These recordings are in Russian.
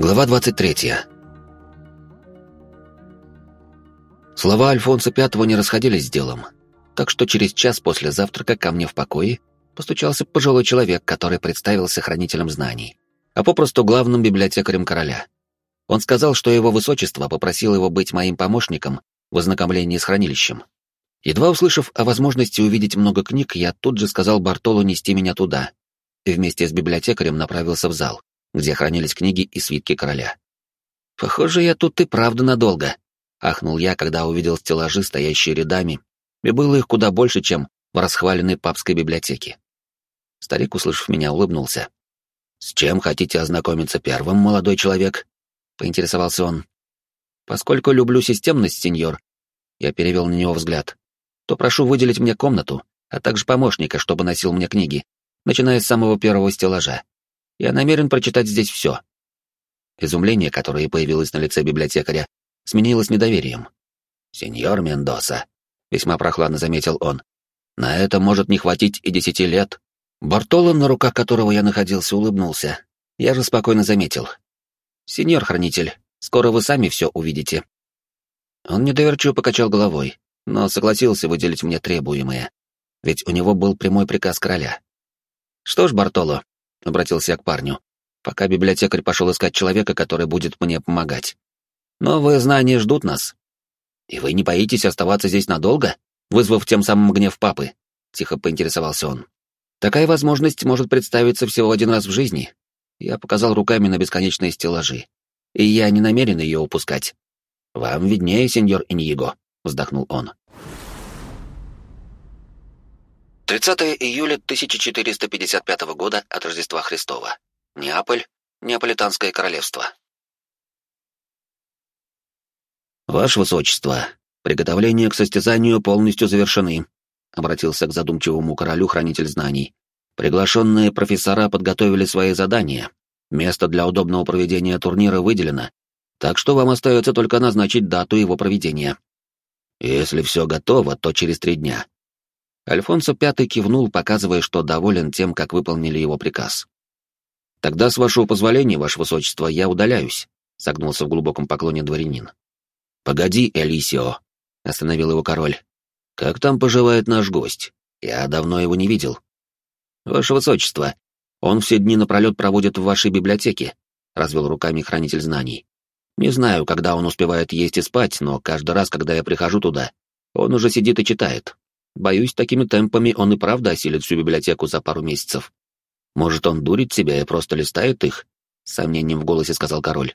Глава 23. Слова Альфонса Пятого не расходились с делом, так что через час после завтрака ко мне в покое постучался пожилой человек, который представился хранителем знаний, а попросту главным библиотекарем короля. Он сказал, что его высочество попросил его быть моим помощником в ознакомлении с хранилищем. Едва услышав о возможности увидеть много книг, я тут же сказал Бартолу нести меня туда, и вместе с библиотекарем направился в зал, где хранились книги и свитки короля. «Похоже, я тут и правда надолго», — ахнул я, когда увидел стеллажи, стоящие рядами, и было их куда больше, чем в расхваленной папской библиотеке. Старик, услышав меня, улыбнулся. «С чем хотите ознакомиться первым, молодой человек?» — поинтересовался он. «Поскольку люблю системность, сеньор», — я перевел на него взгляд, «то прошу выделить мне комнату, а также помощника, чтобы носил мне книги, начиная с самого первого стеллажа. Я намерен прочитать здесь все. Изумление, которое появилось на лице библиотекаря, сменилось недоверием. «Сеньор Мендоса», — весьма прохладно заметил он, — «на это может не хватить и десяти лет». Бартоло, на руках которого я находился, улыбнулся. Я же спокойно заметил. «Сеньор хранитель, скоро вы сами все увидите». Он недоверчиво покачал головой, но согласился выделить мне требуемое, ведь у него был прямой приказ короля. «Что ж, Бартоло, — обратился я к парню, пока библиотекарь пошел искать человека, который будет мне помогать. «Новые знания ждут нас. И вы не боитесь оставаться здесь надолго, вызвав тем самым гнев папы?» — тихо поинтересовался он. «Такая возможность может представиться всего один раз в жизни». Я показал руками на бесконечные стеллажи. «И я не намерен ее упускать». «Вам виднее, сеньор Иньего», — вздохнул он. 30 июля 1455 года от Рождества Христова. Неаполь, Неаполитанское королевство. «Ваше Высочество, приготовления к состязанию полностью завершены», — обратился к задумчивому королю хранитель знаний. «Приглашенные профессора подготовили свои задания. Место для удобного проведения турнира выделено, так что вам остается только назначить дату его проведения. Если все готово, то через три дня, Альфонсо Пятый кивнул, показывая, что доволен тем, как выполнили его приказ. «Тогда, с вашего позволения, ваше высочество, я удаляюсь», — согнулся в глубоком поклоне дворянин. «Погоди, Элисио», — остановил его король. «Как там поживает наш гость? Я давно его не видел». «Ваше высочество, он все дни напролет проводит в вашей библиотеке», — развел руками хранитель знаний. «Не знаю, когда он успевает есть и спать, но каждый раз, когда я прихожу туда, он уже сидит и читает. Боюсь, такими темпами он и правда осилит всю библиотеку за пару месяцев. Может, он дурит себя и просто листает их? С сомнением в голосе сказал король.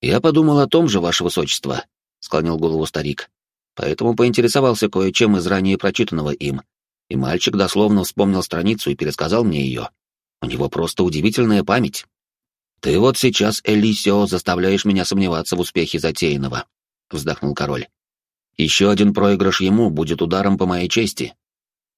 Я подумал о том же, ваше высочество, склонил голову старик. Поэтому поинтересовался кое-чем из ранее прочитанного им. И мальчик дословно вспомнил страницу и пересказал мне ее. У него просто удивительная память. Ты вот сейчас, Элисио, заставляешь меня сомневаться в успехе затеянного, вздохнул король. Еще один проигрыш ему будет ударом по моей чести.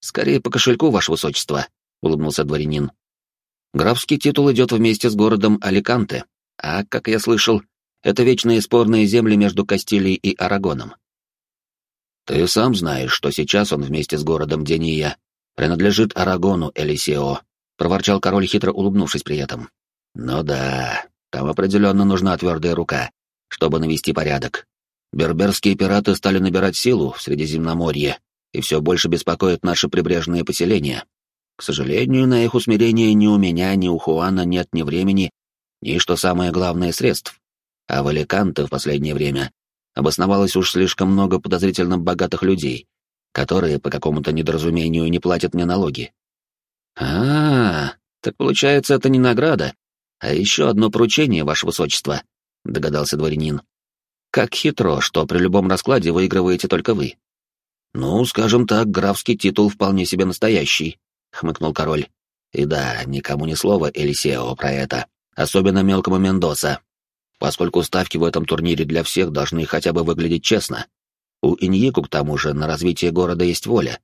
Скорее по кошельку, ваше высочество, улыбнулся дворянин. Графский титул идет вместе с городом Аликанте, а, как я слышал, это вечные спорные земли между Кастилией и Арагоном. Ты сам знаешь, что сейчас он вместе с городом Дения принадлежит Арагону Элисео, проворчал король, хитро улыбнувшись при этом. Ну да, там определенно нужна твердая рука, чтобы навести порядок. Берберские пираты стали набирать силу в Средиземноморье и все больше беспокоят наши прибрежные поселения. К сожалению, на их усмирение ни у меня, ни у Хуана нет ни времени, ни, что самое главное, средств. А в Аликанте в последнее время обосновалось уж слишком много подозрительно богатых людей, которые по какому-то недоразумению не платят мне налоги. А, -а, -а так получается, это не награда, а еще одно поручение, ваше высочество, догадался дворянин. Как хитро, что при любом раскладе выигрываете только вы. Ну, скажем так, графский титул вполне себе настоящий, хмыкнул король. И да, никому ни слова Элисео про это, особенно мелкому Мендоса, поскольку ставки в этом турнире для всех должны хотя бы выглядеть честно. У Иньику, к тому же, на развитие города есть воля,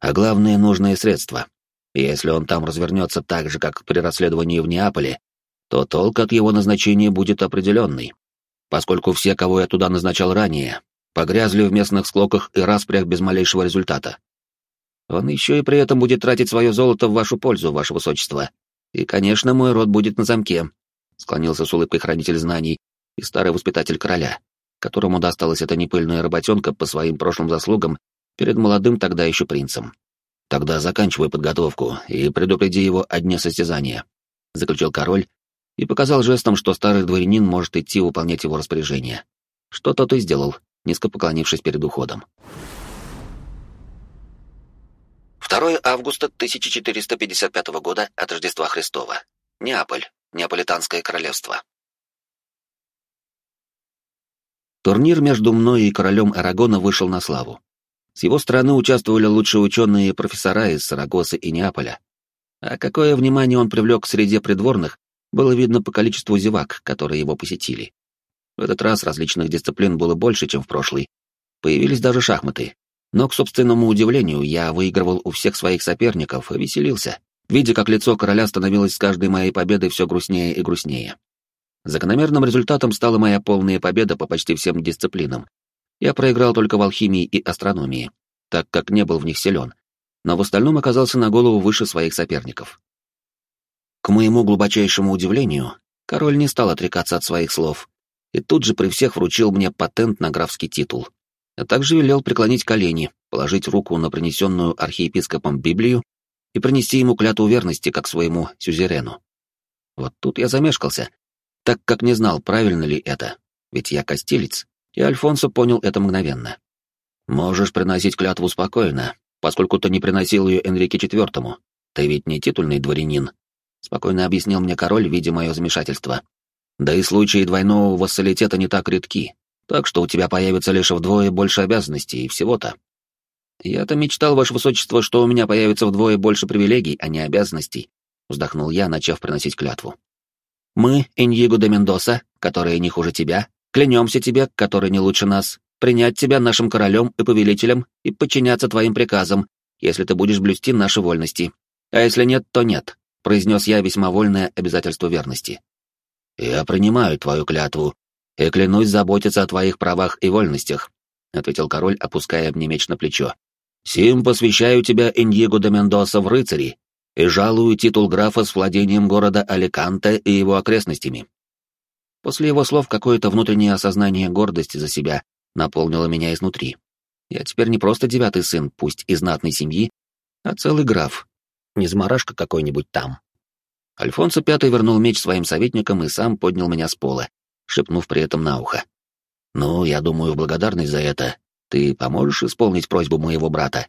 а главное — нужные средства. Если он там развернется так же, как при расследовании в Неаполе, то толк от его назначения будет определенный поскольку все, кого я туда назначал ранее, погрязли в местных склоках и распрях без малейшего результата. Он еще и при этом будет тратить свое золото в вашу пользу, ваше высочество. И, конечно, мой род будет на замке. склонился с улыбкой хранитель знаний и старый воспитатель короля, которому досталась эта непыльная работенка по своим прошлым заслугам перед молодым тогда еще принцем. «Тогда заканчивай подготовку и предупреди его о дне состязания», — заключил король и показал жестом, что старый дворянин может идти выполнять его распоряжение. Что тот и сделал, низко поклонившись перед уходом. 2 августа 1455 года от Рождества Христова. Неаполь, Неаполитанское королевство. Турнир между мной и королем Арагона вышел на славу. С его стороны участвовали лучшие ученые и профессора из Сарагосы и Неаполя. А какое внимание он привлек к среде придворных, было видно по количеству зевак, которые его посетили. В этот раз различных дисциплин было больше, чем в прошлый. Появились даже шахматы, но, к собственному удивлению, я выигрывал у всех своих соперников и веселился, видя, как лицо короля становилось с каждой моей победой все грустнее и грустнее. Закономерным результатом стала моя полная победа по почти всем дисциплинам. Я проиграл только в алхимии и астрономии, так как не был в них силен, но в остальном оказался на голову выше своих соперников. К моему глубочайшему удивлению, король не стал отрекаться от своих слов и тут же при всех вручил мне патент на графский титул а также велел преклонить колени, положить руку на принесенную архиепископом Библию и принести ему клятву верности, как своему сюзерену. Вот тут я замешкался, так как не знал, правильно ли это, ведь я костилец, и Альфонсо понял это мгновенно. «Можешь приносить клятву спокойно, поскольку ты не приносил ее Энрике IV. Ты ведь не титульный дворянин», — спокойно объяснил мне король, видя мое замешательство. «Да и случаи двойного вассалитета не так редки, так что у тебя появится лишь вдвое больше обязанностей и всего-то. Я-то мечтал, ваше высочество, что у меня появится вдвое больше привилегий, а не обязанностей, вздохнул я, начав приносить клятву. Мы, Иньего де Мендоса, которые не хуже тебя, клянемся тебе, который не лучше нас, принять тебя нашим королем и повелителем и подчиняться твоим приказам, если ты будешь блюсти наши вольности. А если нет, то нет, произнес я весьма вольное обязательство верности. Я принимаю твою клятву, и клянусь заботиться о твоих правах и вольностях», — ответил король, опуская мне меч на плечо. «Сим посвящаю тебя Иньего де Мендоса в рыцари и жалую титул графа с владением города Аликанте и его окрестностями». После его слов какое-то внутреннее осознание гордости за себя наполнило меня изнутри. Я теперь не просто девятый сын, пусть из знатной семьи, а целый граф, не заморашка какой-нибудь там. Альфонсо Пятый вернул меч своим советникам и сам поднял меня с пола, шепнув при этом на ухо. «Ну, я думаю, в благодарность за это ты поможешь исполнить просьбу моего брата.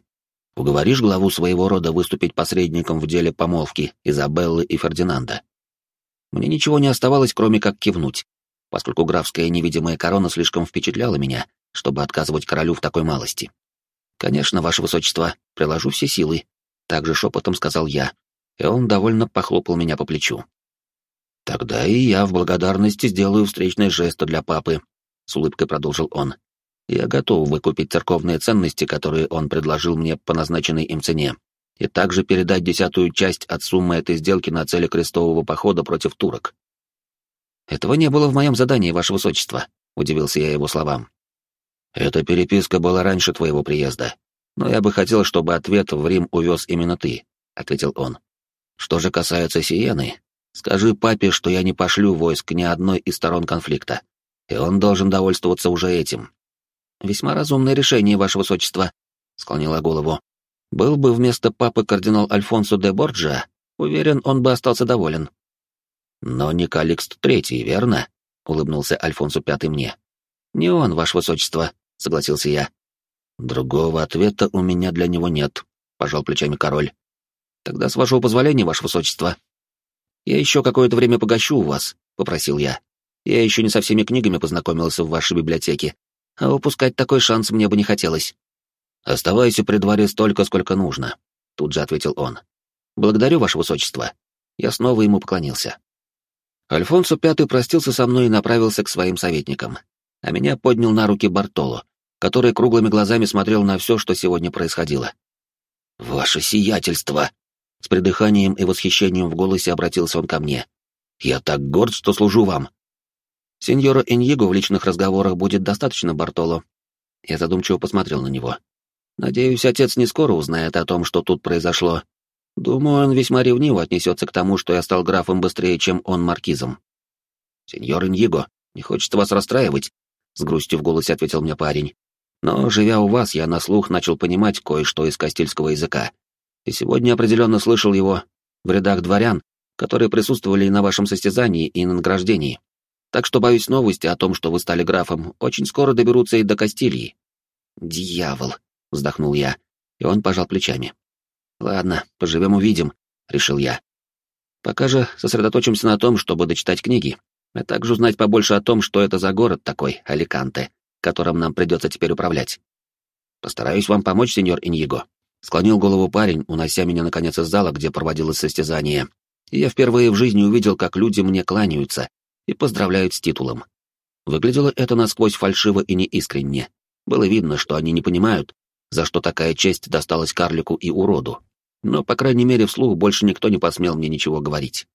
Уговоришь главу своего рода выступить посредником в деле помолвки Изабеллы и Фердинанда». Мне ничего не оставалось, кроме как кивнуть, поскольку графская невидимая корона слишком впечатляла меня, чтобы отказывать королю в такой малости. «Конечно, ваше высочество, приложу все силы», — также шепотом сказал я, и он довольно похлопал меня по плечу. «Тогда и я в благодарности сделаю встречный жест для папы», — с улыбкой продолжил он. «Я готов выкупить церковные ценности, которые он предложил мне по назначенной им цене, и также передать десятую часть от суммы этой сделки на цели крестового похода против турок». «Этого не было в моем задании, ваше высочество», — удивился я его словам. «Эта переписка была раньше твоего приезда, но я бы хотел, чтобы ответ в Рим увез именно ты», — ответил он. «Что же касается Сиены, Скажи папе, что я не пошлю войск ни одной из сторон конфликта, и он должен довольствоваться уже этим. Весьма разумное решение, ваше высочество, склонила голову. Был бы вместо папы кардинал Альфонсо де Борджа, уверен, он бы остался доволен. Но не Каликст Третий, верно? улыбнулся Альфонсо Пятый мне. Не он, ваше высочество, согласился я. Другого ответа у меня для него нет, пожал плечами король. Тогда с вашего позволения, ваше высочество, «Я еще какое-то время погощу у вас», — попросил я. «Я еще не со всеми книгами познакомился в вашей библиотеке, а упускать такой шанс мне бы не хотелось». «Оставайся при дворе столько, сколько нужно», — тут же ответил он. «Благодарю, ваше высочество». Я снова ему поклонился. Альфонсо Пятый простился со мной и направился к своим советникам, а меня поднял на руки Бартоло, который круглыми глазами смотрел на все, что сегодня происходило. «Ваше сиятельство!» С придыханием и восхищением в голосе обратился он ко мне. «Я так горд, что служу вам!» «Сеньора Иньего в личных разговорах будет достаточно, Бартоло». Я задумчиво посмотрел на него. «Надеюсь, отец не скоро узнает о том, что тут произошло. Думаю, он весьма ревниво отнесется к тому, что я стал графом быстрее, чем он маркизом». «Сеньор Иньего, не хочется вас расстраивать», — с грустью в голосе ответил мне парень. «Но, живя у вас, я на слух начал понимать кое-что из кастильского языка. И сегодня определенно слышал его в рядах дворян, которые присутствовали на вашем состязании и на награждении. Так что, боюсь, новости о том, что вы стали графом, очень скоро доберутся и до Кастильи». «Дьявол!» — вздохнул я, и он пожал плечами. «Ладно, поживем-увидим», — решил я. «Пока же сосредоточимся на том, чтобы дочитать книги, а также узнать побольше о том, что это за город такой, Аликанте, которым нам придется теперь управлять. Постараюсь вам помочь, сеньор Иньего». Склонил голову парень, унося меня наконец из зала, где проводилось состязание. И я впервые в жизни увидел, как люди мне кланяются и поздравляют с титулом. Выглядело это насквозь фальшиво и неискренне. Было видно, что они не понимают, за что такая честь досталась карлику и уроду. Но, по крайней мере, вслух больше никто не посмел мне ничего говорить.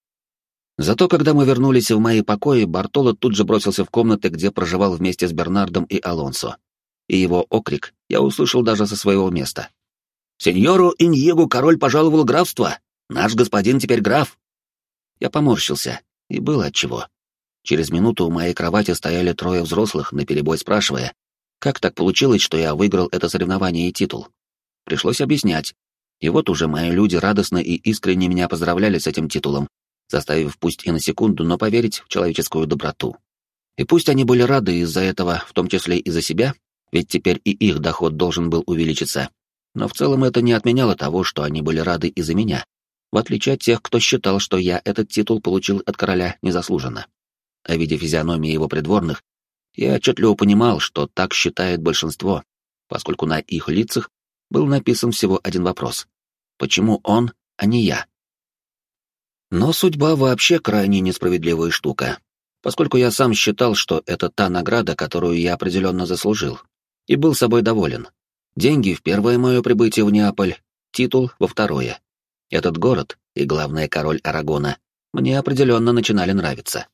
Зато, когда мы вернулись в мои покои, Бартоло тут же бросился в комнаты, где проживал вместе с Бернардом и Алонсо. И его окрик я услышал даже со своего места. «Сеньору Иньегу король пожаловал графство! Наш господин теперь граф!» Я поморщился, и было отчего. Через минуту у моей кровати стояли трое взрослых, наперебой спрашивая, как так получилось, что я выиграл это соревнование и титул. Пришлось объяснять. И вот уже мои люди радостно и искренне меня поздравляли с этим титулом, заставив пусть и на секунду, но поверить в человеческую доброту. И пусть они были рады из-за этого, в том числе и за себя, ведь теперь и их доход должен был увеличиться, но в целом это не отменяло того, что они были рады из-за меня, в отличие от тех, кто считал, что я этот титул получил от короля незаслуженно. А видя физиономии его придворных, я отчетливо понимал, что так считает большинство, поскольку на их лицах был написан всего один вопрос. Почему он, а не я? Но судьба вообще крайне несправедливая штука, поскольку я сам считал, что это та награда, которую я определенно заслужил, и был собой доволен. Деньги в первое мое прибытие в Неаполь, титул во второе. Этот город и, главное, король Арагона мне определенно начинали нравиться.